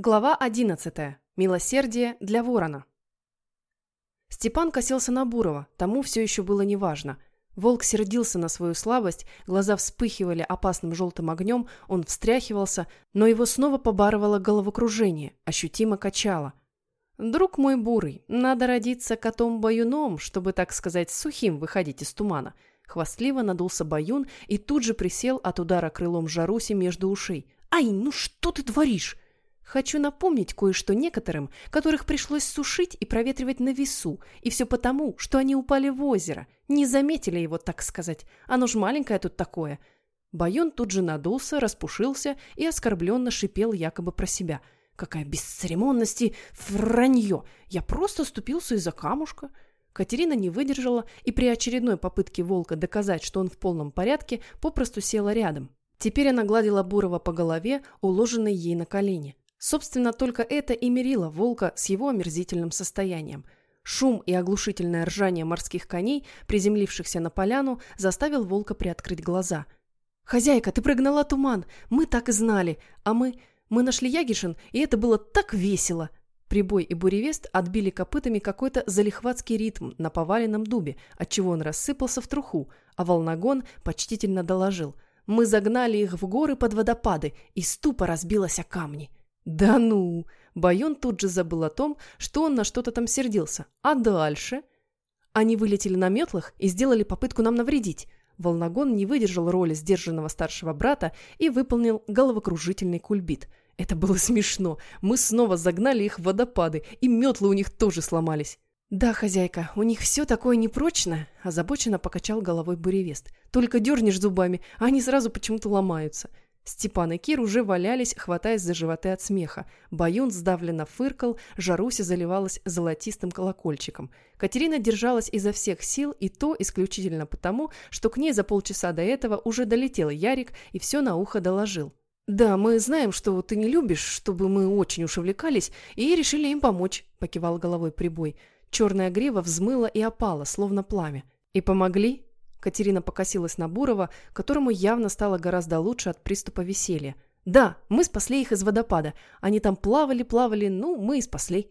Глава 11. Милосердие для ворона. Степан косился на Бурова, тому все еще было неважно. Волк сердился на свою слабость, глаза вспыхивали опасным желтым огнем, он встряхивался, но его снова побарывало головокружение, ощутимо качало. «Друг мой бурый, надо родиться котом-баюном, чтобы, так сказать, сухим выходить из тумана». Хвастливо надулся баюн и тут же присел от удара крылом Жаруси между ушей. «Ай, ну что ты творишь?» Хочу напомнить кое-что некоторым, которых пришлось сушить и проветривать на весу, и все потому, что они упали в озеро, не заметили его, так сказать. Оно ж маленькое тут такое. Байон тут же надулся, распушился и оскорбленно шипел якобы про себя. Какая бесцеремонность и вранье! Я просто ступился из-за камушка. Катерина не выдержала и при очередной попытке волка доказать, что он в полном порядке, попросту села рядом. Теперь она гладила Бурова по голове, уложенной ей на колени. Собственно, только это и мерило волка с его омерзительным состоянием. Шум и оглушительное ржание морских коней, приземлившихся на поляну, заставил волка приоткрыть глаза. «Хозяйка, ты прогнала туман! Мы так и знали! А мы... Мы нашли Ягишин, и это было так весело!» Прибой и буревест отбили копытами какой-то залихватский ритм на поваленном дубе, отчего он рассыпался в труху, а волногон почтительно доложил. «Мы загнали их в горы под водопады, и ступа разбилась о камни!» «Да ну!» Байон тут же забыл о том, что он на что-то там сердился. «А дальше?» Они вылетели на метлах и сделали попытку нам навредить. Волногон не выдержал роли сдержанного старшего брата и выполнил головокружительный кульбит. Это было смешно. Мы снова загнали их в водопады, и метлы у них тоже сломались. «Да, хозяйка, у них все такое непрочное», – озабоченно покачал головой буревест. «Только дернешь зубами, а они сразу почему-то ломаются. Степан и Кир уже валялись, хватаясь за животы от смеха. Баюн сдавленно фыркал, Жаруся заливалась золотистым колокольчиком. Катерина держалась изо всех сил, и то исключительно потому, что к ней за полчаса до этого уже долетел Ярик и все на ухо доложил. «Да, мы знаем, что ты не любишь, чтобы мы очень уж увлекались, и решили им помочь», – покивал головой прибой. Черная грива взмыла и опала, словно пламя. «И помогли?» Катерина покосилась на Бурова, которому явно стало гораздо лучше от приступа веселья. «Да, мы спасли их из водопада. Они там плавали-плавали, ну, мы и спасли».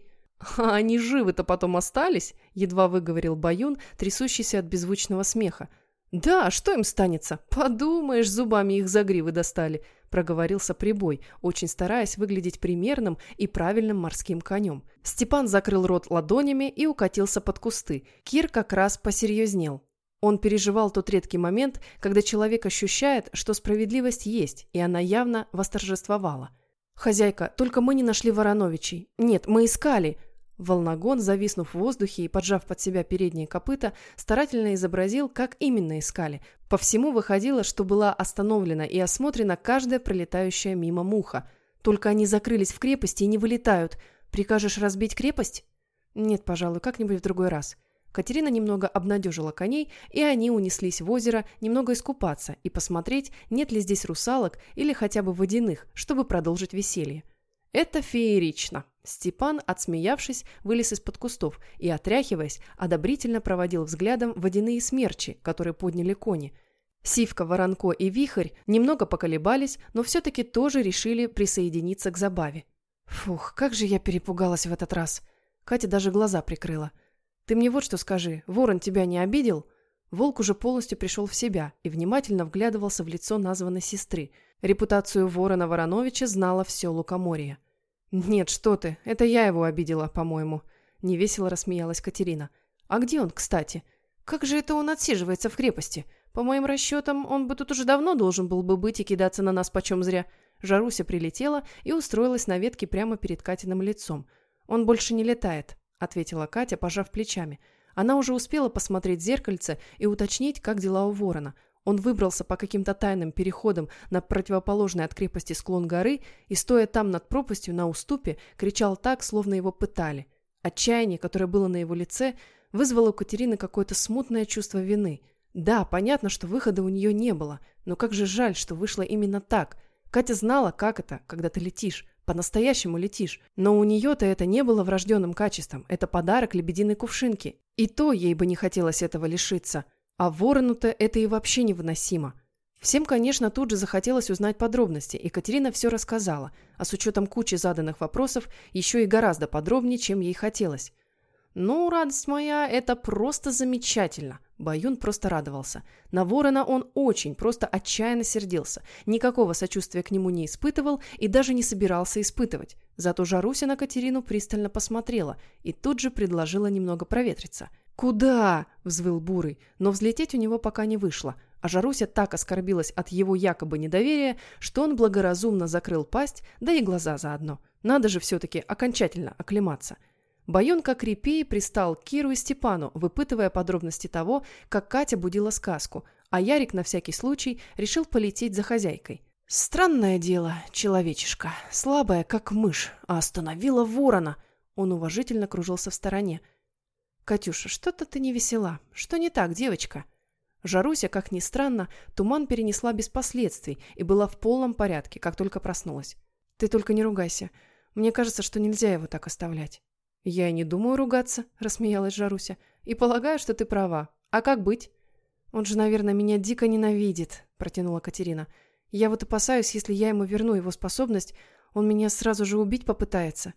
«А они живы-то потом остались?» – едва выговорил Баюн, трясущийся от беззвучного смеха. «Да, что им станется? Подумаешь, зубами их за гривы достали», – проговорился прибой, очень стараясь выглядеть примерным и правильным морским конем. Степан закрыл рот ладонями и укатился под кусты. Кир как раз посерьезнел. Он переживал тот редкий момент, когда человек ощущает, что справедливость есть, и она явно восторжествовала. «Хозяйка, только мы не нашли Вороновичей. Нет, мы искали!» Волногон, зависнув в воздухе и поджав под себя передние копыта, старательно изобразил, как именно искали. По всему выходило, что была остановлена и осмотрена каждая пролетающая мимо муха. Только они закрылись в крепости и не вылетают. Прикажешь разбить крепость? Нет, пожалуй, как-нибудь в другой раз. Катерина немного обнадежила коней, и они унеслись в озеро немного искупаться и посмотреть, нет ли здесь русалок или хотя бы водяных, чтобы продолжить веселье. «Это феерично!» Степан, отсмеявшись, вылез из-под кустов и, отряхиваясь, одобрительно проводил взглядом водяные смерчи, которые подняли кони. Сивка, Воронко и Вихрь немного поколебались, но все-таки тоже решили присоединиться к забаве. Фух, как же я перепугалась в этот раз. Катя даже глаза прикрыла. Ты мне вот что скажи, ворон тебя не обидел?» Волк уже полностью пришел в себя и внимательно вглядывался в лицо названной сестры. Репутацию ворона Вороновича знала все Лукоморье. «Нет, что ты, это я его обидела, по-моему», – невесело рассмеялась Катерина. «А где он, кстати? Как же это он отсиживается в крепости? По моим расчетам, он бы тут уже давно должен был бы быть и кидаться на нас почем зря». Жаруся прилетела и устроилась на ветке прямо перед Катиным лицом. «Он больше не летает», – ответила Катя, пожав плечами. Она уже успела посмотреть в зеркальце и уточнить, как дела у ворона. Он выбрался по каким-то тайным переходам на противоположный от крепости склон горы и, стоя там над пропастью на уступе, кричал так, словно его пытали. Отчаяние, которое было на его лице, вызвало у Катерины какое-то смутное чувство вины. Да, понятно, что выхода у нее не было, но как же жаль, что вышло именно так. Катя знала, как это, когда ты летишь, по-настоящему летишь. Но у нее-то это не было врожденным качеством. Это подарок лебединой кувшинки. И то ей бы не хотелось этого лишиться. А ворону-то это и вообще невыносимо. Всем, конечно, тут же захотелось узнать подробности, и Катерина все рассказала, а с учетом кучи заданных вопросов еще и гораздо подробнее, чем ей хотелось. «Ну, радость моя, это просто замечательно!» Баюн просто радовался. На ворона он очень, просто отчаянно сердился. Никакого сочувствия к нему не испытывал и даже не собирался испытывать. Зато Жаруся на Катерину пристально посмотрела и тут же предложила немного проветриться. «Куда?» – взвыл Бурый, но взлететь у него пока не вышло – а Жаруся так оскорбилась от его якобы недоверия, что он благоразумно закрыл пасть, да и глаза заодно. Надо же все-таки окончательно оклематься. Баюн как репей пристал к Киру и Степану, выпытывая подробности того, как Катя будила сказку, а Ярик на всякий случай решил полететь за хозяйкой. «Странное дело, человечишка, слабая, как мышь, а остановила ворона!» Он уважительно кружился в стороне. «Катюша, что-то ты не весела. Что не так, девочка?» Жаруся, как ни странно, туман перенесла без последствий и была в полном порядке, как только проснулась. «Ты только не ругайся. Мне кажется, что нельзя его так оставлять». «Я и не думаю ругаться», – рассмеялась Жаруся. «И полагаю, что ты права. А как быть?» «Он же, наверное, меня дико ненавидит», – протянула Катерина. «Я вот опасаюсь, если я ему верну его способность, он меня сразу же убить попытается».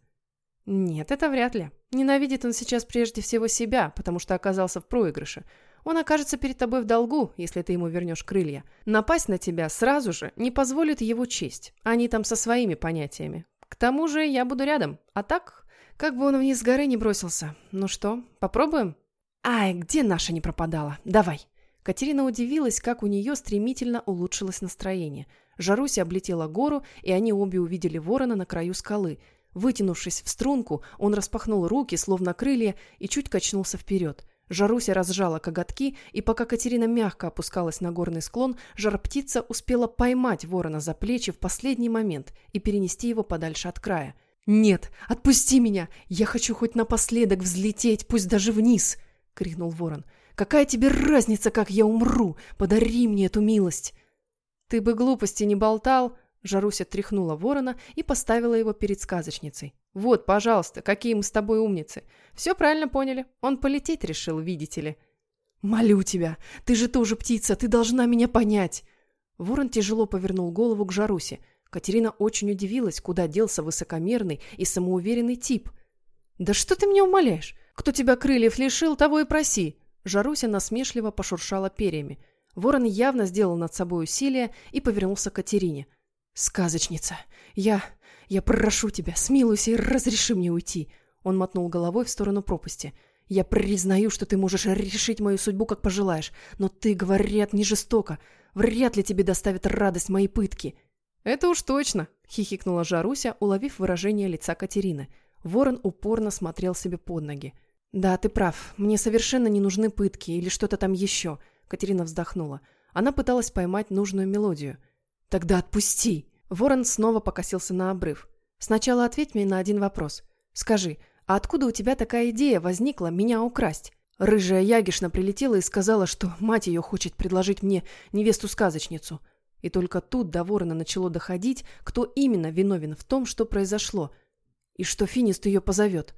«Нет, это вряд ли. Ненавидит он сейчас прежде всего себя, потому что оказался в проигрыше. Он окажется перед тобой в долгу, если ты ему вернешь крылья. Напасть на тебя сразу же не позволит его честь. Они там со своими понятиями. К тому же я буду рядом. А так, как бы он вниз с горы не бросился. Ну что, попробуем? Ай, где наша не пропадала? Давай. Катерина удивилась, как у нее стремительно улучшилось настроение. Жаруся облетела гору, и они обе увидели ворона на краю скалы. Вытянувшись в струнку, он распахнул руки, словно крылья, и чуть качнулся вперед. Жаруся разжала коготки, и пока Катерина мягко опускалась на горный склон, жар-птица успела поймать ворона за плечи в последний момент и перенести его подальше от края. «Нет, отпусти меня! Я хочу хоть напоследок взлететь, пусть даже вниз!» — крикнул ворон. «Какая тебе разница, как я умру? Подари мне эту милость!» «Ты бы глупости не болтал!» Жаруся тряхнула ворона и поставила его перед сказочницей. «Вот, пожалуйста, какие мы с тобой умницы. Все правильно поняли. Он полететь решил, видите ли». «Молю тебя, ты же тоже птица, ты должна меня понять!» Ворон тяжело повернул голову к Жарусе. Катерина очень удивилась, куда делся высокомерный и самоуверенный тип. «Да что ты меня умоляешь? Кто тебя крыльев лишил, того и проси!» Жаруся насмешливо пошуршала перьями. Ворон явно сделал над собой усилие и повернулся к Катерине – «Сказочница! Я... я прошу тебя, смилуйся и разреши мне уйти!» Он мотнул головой в сторону пропасти. «Я признаю, что ты можешь решить мою судьбу, как пожелаешь, но ты, говорят, не жестоко. Вряд ли тебе доставит радость мои пытки». «Это уж точно!» — хихикнула Жаруся, уловив выражение лица Катерины. Ворон упорно смотрел себе под ноги. «Да, ты прав. Мне совершенно не нужны пытки или что-то там еще», — Катерина вздохнула. Она пыталась поймать нужную мелодию — «Тогда отпусти!» Ворон снова покосился на обрыв. «Сначала ответь мне на один вопрос. Скажи, а откуда у тебя такая идея возникла меня украсть?» Рыжая Ягишна прилетела и сказала, что мать ее хочет предложить мне невесту-сказочницу. И только тут до ворона начало доходить, кто именно виновен в том, что произошло, и что Финист ее позовет.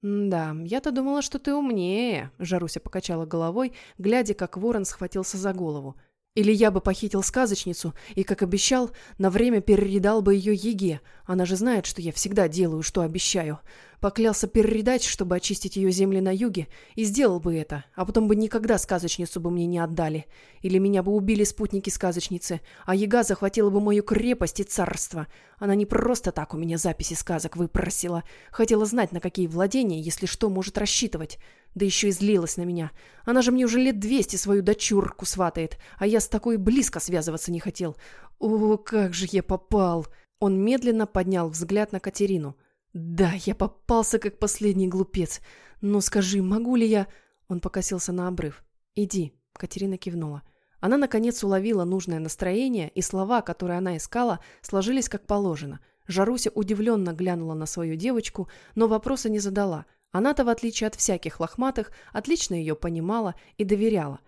«Да, я-то думала, что ты умнее», — Жаруся покачала головой, глядя, как ворон схватился за голову. Или я бы похитил сказочницу и, как обещал, на время перередал бы ее Еге. Она же знает, что я всегда делаю, что обещаю. Поклялся перередать, чтобы очистить ее земли на юге, и сделал бы это, а потом бы никогда сказочницу бы мне не отдали. Или меня бы убили спутники сказочницы, а Ега захватила бы мою крепость и царство. Она не просто так у меня записи сказок выпросила. Хотела знать, на какие владения, если что, может рассчитывать. Да еще и злилась на меня. Она же мне уже лет двести свою дочурку сватает, а я с такой близко связываться не хотел. О, как же я попал! Он медленно поднял взгляд на Катерину. «Да, я попался как последний глупец. Но скажи, могу ли я...» Он покосился на обрыв. «Иди», — Катерина кивнула. Она, наконец, уловила нужное настроение, и слова, которые она искала, сложились как положено. Жаруся удивленно глянула на свою девочку, но вопроса не задала. Она-то, в отличие от всяких лохматых, отлично ее понимала и доверяла.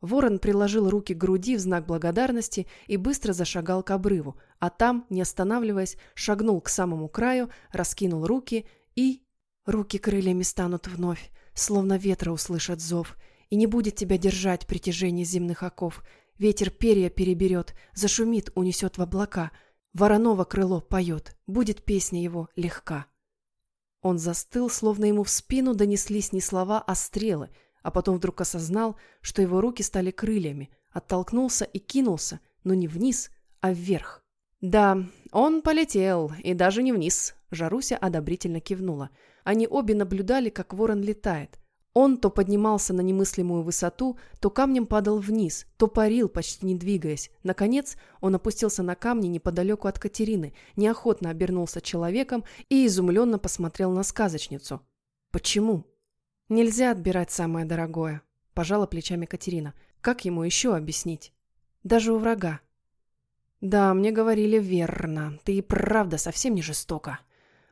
Ворон приложил руки к груди в знак благодарности и быстро зашагал к обрыву, а там, не останавливаясь, шагнул к самому краю, раскинул руки и... Руки крыльями станут вновь, словно ветра услышат зов, и не будет тебя держать притяжение земных оков. Ветер перья переберет, зашумит, унесет в облака. Вороново крыло поет, будет песня его легка. Он застыл, словно ему в спину донеслись не слова, а стрелы, а потом вдруг осознал, что его руки стали крыльями, оттолкнулся и кинулся, но не вниз, а вверх. Да, он полетел, и даже не вниз. Жаруся одобрительно кивнула. Они обе наблюдали, как ворон летает. Он то поднимался на немыслимую высоту, то камнем падал вниз, то парил, почти не двигаясь. Наконец, он опустился на камни неподалеку от Катерины, неохотно обернулся человеком и изумленно посмотрел на сказочницу. «Почему?» «Нельзя отбирать самое дорогое», – пожала плечами Катерина. «Как ему еще объяснить?» «Даже у врага». «Да, мне говорили верно. Ты и правда совсем не жестока».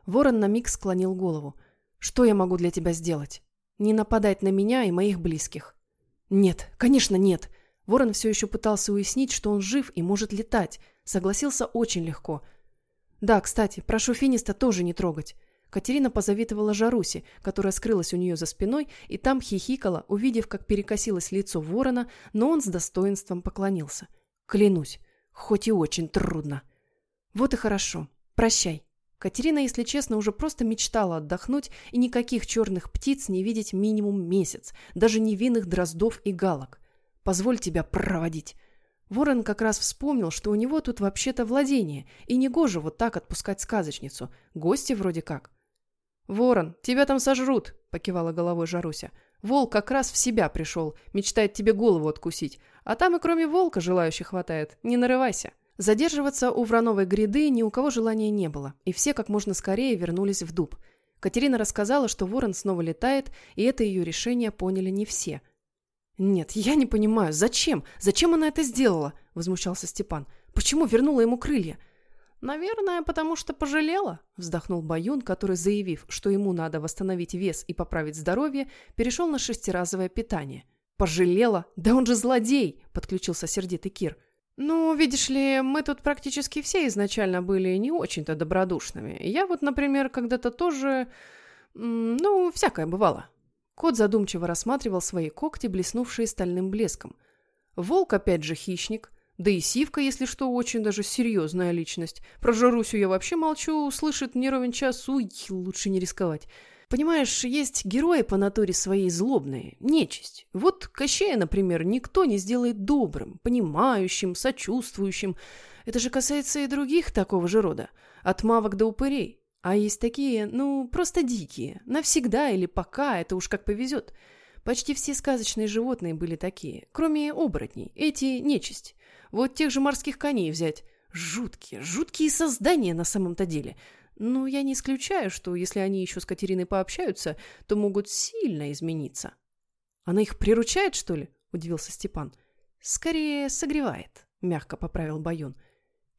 Ворон на миг склонил голову. «Что я могу для тебя сделать? Не нападать на меня и моих близких». «Нет, конечно нет». Ворон все еще пытался уяснить, что он жив и может летать. Согласился очень легко. «Да, кстати, прошу Финиста тоже не трогать». Катерина позавидовала Жарусе, которая скрылась у нее за спиной, и там хихикала, увидев, как перекосилось лицо ворона, но он с достоинством поклонился. «Клянусь, хоть и очень трудно». «Вот и хорошо. Прощай». Катерина, если честно, уже просто мечтала отдохнуть и никаких черных птиц не видеть минимум месяц, даже невинных дроздов и галок. «Позволь тебя проводить». Ворон как раз вспомнил, что у него тут вообще-то владение, и негоже вот так отпускать сказочницу. Гости вроде как. «Ворон, тебя там сожрут», — покивала головой Жаруся. «Волк как раз в себя пришел, мечтает тебе голову откусить. А там и кроме волка желающих хватает. Не нарывайся». Задерживаться у Врановой гряды ни у кого желания не было, и все как можно скорее вернулись в дуб. Катерина рассказала, что ворон снова летает, и это ее решение поняли не все. «Нет, я не понимаю, зачем? Зачем она это сделала?» – возмущался Степан. «Почему вернула ему крылья?» «Наверное, потому что пожалела», – вздохнул Баюн, который, заявив, что ему надо восстановить вес и поправить здоровье, перешел на шестиразовое питание. «Пожалела? Да он же злодей!» – подключился сердитый Кир. «Ну, видишь ли, мы тут практически все изначально были не очень-то добродушными. Я вот, например, когда-то тоже... Ну, всякое бывало». Кот задумчиво рассматривал свои когти, блеснувшие стальным блеском. Волк опять же хищник. Да и Сивка, если что, очень даже серьезная личность. Про Жарусю я вообще молчу, слышит не ровен час, уй, лучше не рисковать. Понимаешь, есть герои по натуре своей злобные, нечисть. Вот Кощея, например, никто не сделает добрым, понимающим, сочувствующим. Это же касается и других такого же рода, от мавок до упырей. А есть такие, ну, просто дикие, навсегда или пока, это уж как повезет. Почти все сказочные животные были такие, кроме оборотней, эти нечисть. Вот тех же морских коней взять. Жуткие, жуткие создания на самом-то деле. Ну, я не исключаю, что если они еще с Катериной пообщаются, то могут сильно измениться. Она их приручает, что ли? Удивился Степан. Скорее, согревает, мягко поправил Баюн.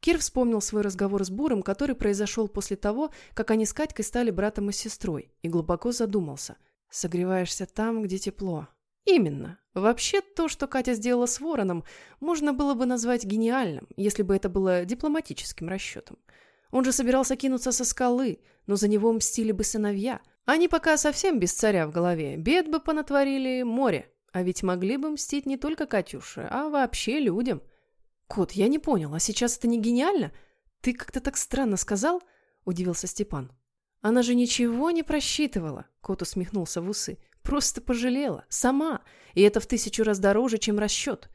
Кир вспомнил свой разговор с Буром, который произошел после того, как они с Катькой стали братом и сестрой, и глубоко задумался. «Согреваешься там, где тепло». «Именно. Вообще, то, что Катя сделала с Вороном, можно было бы назвать гениальным, если бы это было дипломатическим расчетом. Он же собирался кинуться со скалы, но за него мстили бы сыновья. Они пока совсем без царя в голове, бед бы понатворили море. А ведь могли бы мстить не только Катюше, а вообще людям. Кот, я не понял, а сейчас это не гениально? Ты как-то так странно сказал? Удивился Степан. Она же ничего не просчитывала, кот усмехнулся в усы. Просто пожалела, сама, и это в тысячу раз дороже, чем расчет.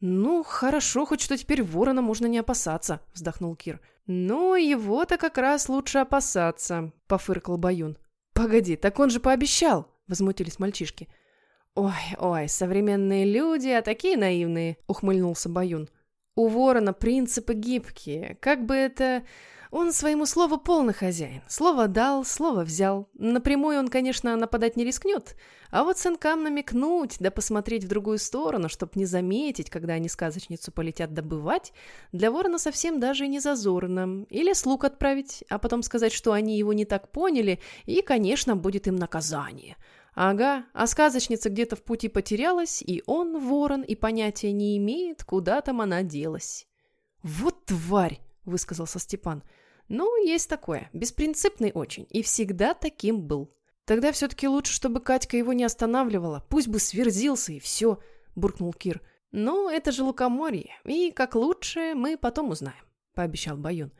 «Ну, хорошо, хоть что теперь ворона можно не опасаться», — вздохнул Кир. «Ну, его-то как раз лучше опасаться», — пофыркал Баюн. «Погоди, так он же пообещал!» — возмутились мальчишки. «Ой, ой, современные люди, а такие наивные!» — ухмыльнулся Баюн. «У ворона принципы гибкие. Как бы это... Он своему слову полный хозяин. Слово дал, слово взял. Напрямую он, конечно, нападать не рискнет, а вот сынкам намекнуть, да посмотреть в другую сторону, чтоб не заметить, когда они сказочницу полетят добывать, для ворона совсем даже не зазорно. Или слуг отправить, а потом сказать, что они его не так поняли, и, конечно, будет им наказание. Ага, а сказочница где-то в пути потерялась, и он, ворон, и понятия не имеет, куда там она делась. «Вот тварь!» — высказался Степан — ну, есть такое. Беспринципный очень. И всегда таким был. Тогда все-таки лучше, чтобы Катька его не останавливала. Пусть бы сверзился и все, буркнул Кир. «Ну, это же лукоморье, и как лучше мы потом узнаем», — пообещал Баюн.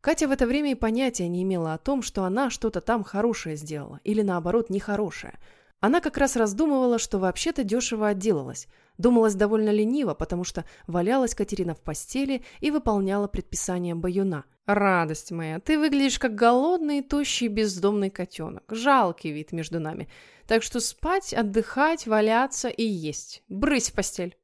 Катя в это время и понятия не имела о том, что она что-то там хорошее сделала, или наоборот, нехорошее. Она как раз раздумывала, что вообще-то дешево отделалась. Думалась довольно лениво, потому что валялась Катерина в постели и выполняла предписания Баюна. «Радость моя, ты выглядишь как голодный, тощий, бездомный котенок. Жалкий вид между нами. Так что спать, отдыхать, валяться и есть. Брысь в постель».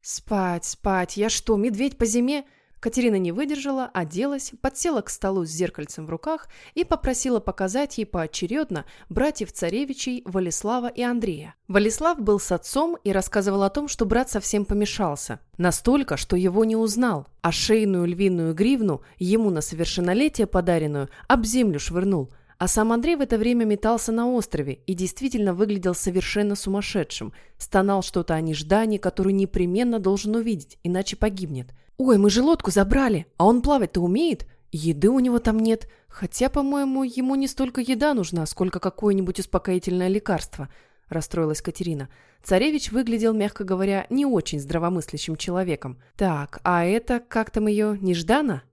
«Спать, спать. Я что, медведь по зиме?» Катерина не выдержала, оделась, подсела к столу с зеркальцем в руках и попросила показать ей поочередно братьев царевичей Валислава и Андрея. Валислав был с отцом и рассказывал о том, что брат совсем помешался. Настолько, что его не узнал, а шейную львиную гривну, ему на совершеннолетие подаренную, об землю швырнул – а сам Андрей в это время метался на острове и действительно выглядел совершенно сумасшедшим. Стонал что-то о неждании, которую непременно должен увидеть, иначе погибнет. «Ой, мы же лодку забрали, а он плавать-то умеет? Еды у него там нет. Хотя, по-моему, ему не столько еда нужна, сколько какое-нибудь успокоительное лекарство», – расстроилась Катерина. Царевич выглядел, мягко говоря, не очень здравомыслящим человеком. «Так, а это, как там ее, Неждана?»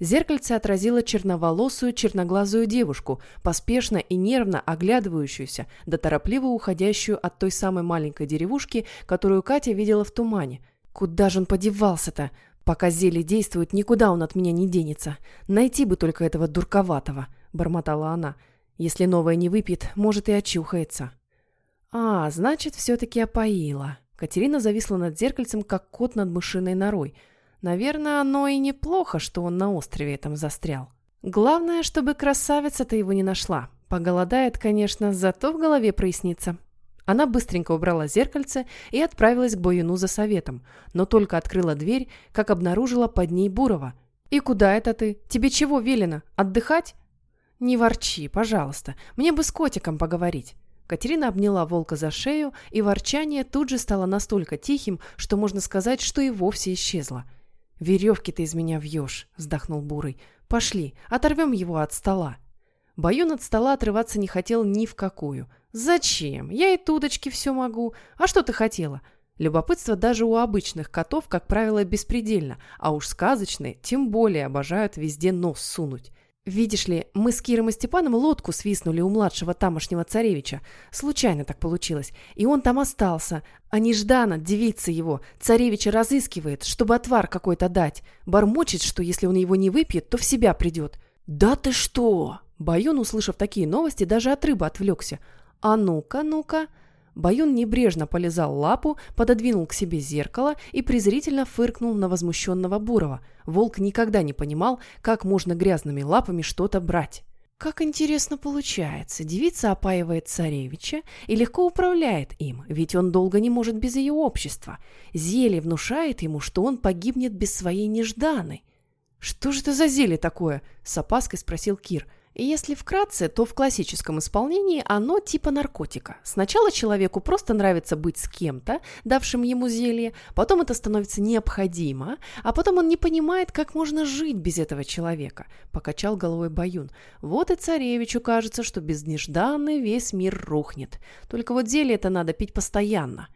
Зеркальце отразило черноволосую, черноглазую девушку, поспешно и нервно оглядывающуюся, да торопливо уходящую от той самой маленькой деревушки, которую Катя видела в тумане. «Куда же он подевался-то? Пока зелье действует, никуда он от меня не денется. Найти бы только этого дурковатого», — бормотала она. «Если новое не выпьет, может и очухается». «А, значит, все-таки опоила». Катерина зависла над зеркальцем, как кот над мышиной норой. Наверное, оно и неплохо, что он на острове этом застрял. Главное, чтобы красавица-то его не нашла. Поголодает, конечно, зато в голове прояснится. Она быстренько убрала зеркальце и отправилась к Боюну за советом, но только открыла дверь, как обнаружила под ней Бурова. «И куда это ты? Тебе чего велено? Отдыхать?» «Не ворчи, пожалуйста. Мне бы с котиком поговорить». Катерина обняла волка за шею, и ворчание тут же стало настолько тихим, что можно сказать, что и вовсе исчезло. «Веревки ты из меня вьешь», — вздохнул Бурый. «Пошли, оторвем его от стола». Баюн от стола отрываться не хотел ни в какую. «Зачем? Я и тудочки все могу. А что ты хотела?» Любопытство даже у обычных котов, как правило, беспредельно, а уж сказочные тем более обожают везде нос сунуть. Видишь ли, мы с Киром и Степаном лодку свистнули у младшего тамошнего царевича. Случайно так получилось. И он там остался. А нежданно девица его, царевича разыскивает, чтобы отвар какой-то дать. Бормочет, что если он его не выпьет, то в себя придет. «Да ты что!» Баюн, услышав такие новости, даже от рыбы отвлекся. «А ну-ка, ну-ка!» Баюн небрежно полезал лапу, пододвинул к себе зеркало и презрительно фыркнул на возмущенного Бурова. Волк никогда не понимал, как можно грязными лапами что-то брать. Как интересно получается, девица опаивает царевича и легко управляет им, ведь он долго не может без ее общества. Зелье внушает ему, что он погибнет без своей нежданной. «Что же это за зелье такое?» – с опаской спросил Кир – если вкратце, то в классическом исполнении оно типа наркотика. Сначала человеку просто нравится быть с кем-то, давшим ему зелье, потом это становится необходимо, а потом он не понимает, как можно жить без этого человека, покачал головой Баюн. Вот и царевичу кажется, что без нежданной весь мир рухнет. Только вот зелье это надо пить постоянно.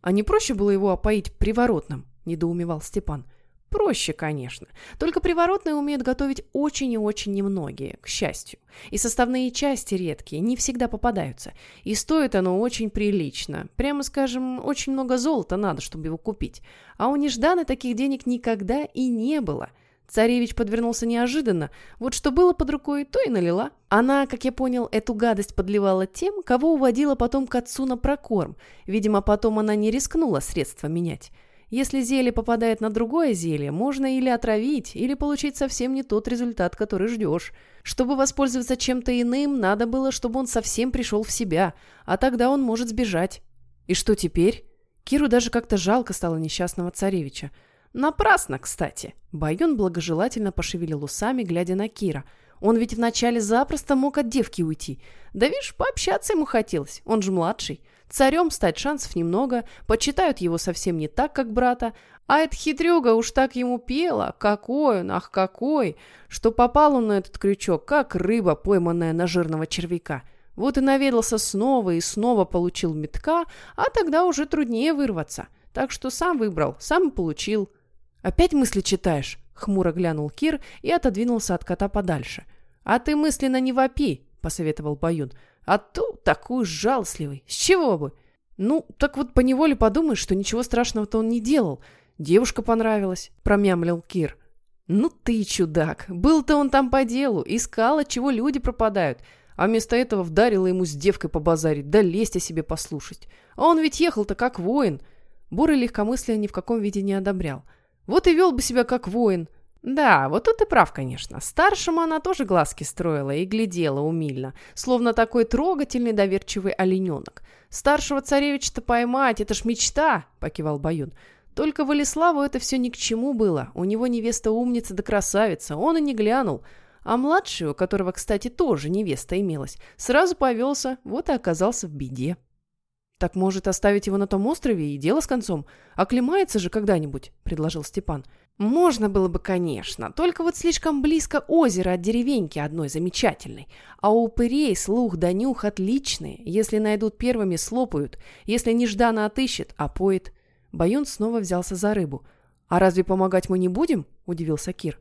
А не проще было его опоить приворотным, недоумевал Степан. Проще, конечно. Только приворотные умеют готовить очень и очень немногие, к счастью. И составные части редкие, не всегда попадаются. И стоит оно очень прилично. Прямо скажем, очень много золота надо, чтобы его купить. А у Нежданы таких денег никогда и не было. Царевич подвернулся неожиданно. Вот что было под рукой, то и налила. Она, как я понял, эту гадость подливала тем, кого уводила потом к отцу на прокорм. Видимо, потом она не рискнула средства менять. Если зелье попадает на другое зелье, можно или отравить, или получить совсем не тот результат, который ждешь. Чтобы воспользоваться чем-то иным, надо было, чтобы он совсем пришел в себя, а тогда он может сбежать. И что теперь? Киру даже как-то жалко стало несчастного царевича. Напрасно, кстати. Байон благожелательно пошевелил усами, глядя на Кира. Он ведь вначале запросто мог от девки уйти. Да видишь, пообщаться ему хотелось, он же младший. Царем стать шансов немного, почитают его совсем не так, как брата, а эта хитрюга уж так ему пела, какой он, ах какой, что попал он на этот крючок, как рыба, пойманная на жирного червяка. Вот и наведался снова и снова получил метка, а тогда уже труднее вырваться. Так что сам выбрал, сам получил. Опять мысли читаешь? Хмуро глянул Кир и отодвинулся от кота подальше. А ты мысленно не вопи, посоветовал Баюн. А то такой жалостливый. С чего бы? Ну, так вот поневоле подумаешь, что ничего страшного-то он не делал. Девушка понравилась, промямлил Кир. Ну ты чудак. Был-то он там по делу, искал, от чего люди пропадают. А вместо этого вдарила ему с девкой побазарить, да лезть о себе послушать. А он ведь ехал-то как воин. Бурый легкомыслие ни в каком виде не одобрял. Вот и вел бы себя как воин. Да, вот тут ты прав, конечно. Старшему она тоже глазки строила и глядела умильно, словно такой трогательный доверчивый олененок. Старшего царевича-то поймать, это ж мечта, покивал Баюн. Только Валиславу это все ни к чему было. У него невеста умница да красавица, он и не глянул. А младший, у которого, кстати, тоже невеста имелась, сразу повелся, вот и оказался в беде. «Так, может, оставить его на том острове и дело с концом? Оклемается же когда-нибудь», — предложил Степан. «Можно было бы, конечно, только вот слишком близко озеро от деревеньки одной замечательной. А у упырей слух да нюх отличные. Если найдут первыми, слопают. Если нежданно отыщет, опоет. Баюн снова взялся за рыбу. «А разве помогать мы не будем?» – удивился Кир.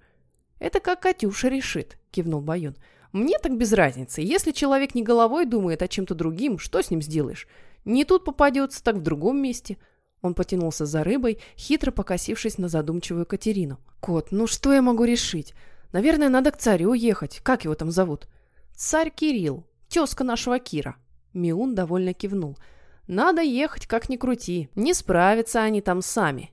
«Это как Катюша решит», – кивнул Баюн. «Мне так без разницы. Если человек не головой думает, а чем-то другим, что с ним сделаешь? Не тут попадется, так в другом месте». Он потянулся за рыбой, хитро покосившись на задумчивую Катерину. «Кот, ну что я могу решить? Наверное, надо к царю ехать. Как его там зовут?» «Царь Кирилл, тезка нашего Кира». Миун довольно кивнул – надо ехать, как ни крути. Не справятся они там сами.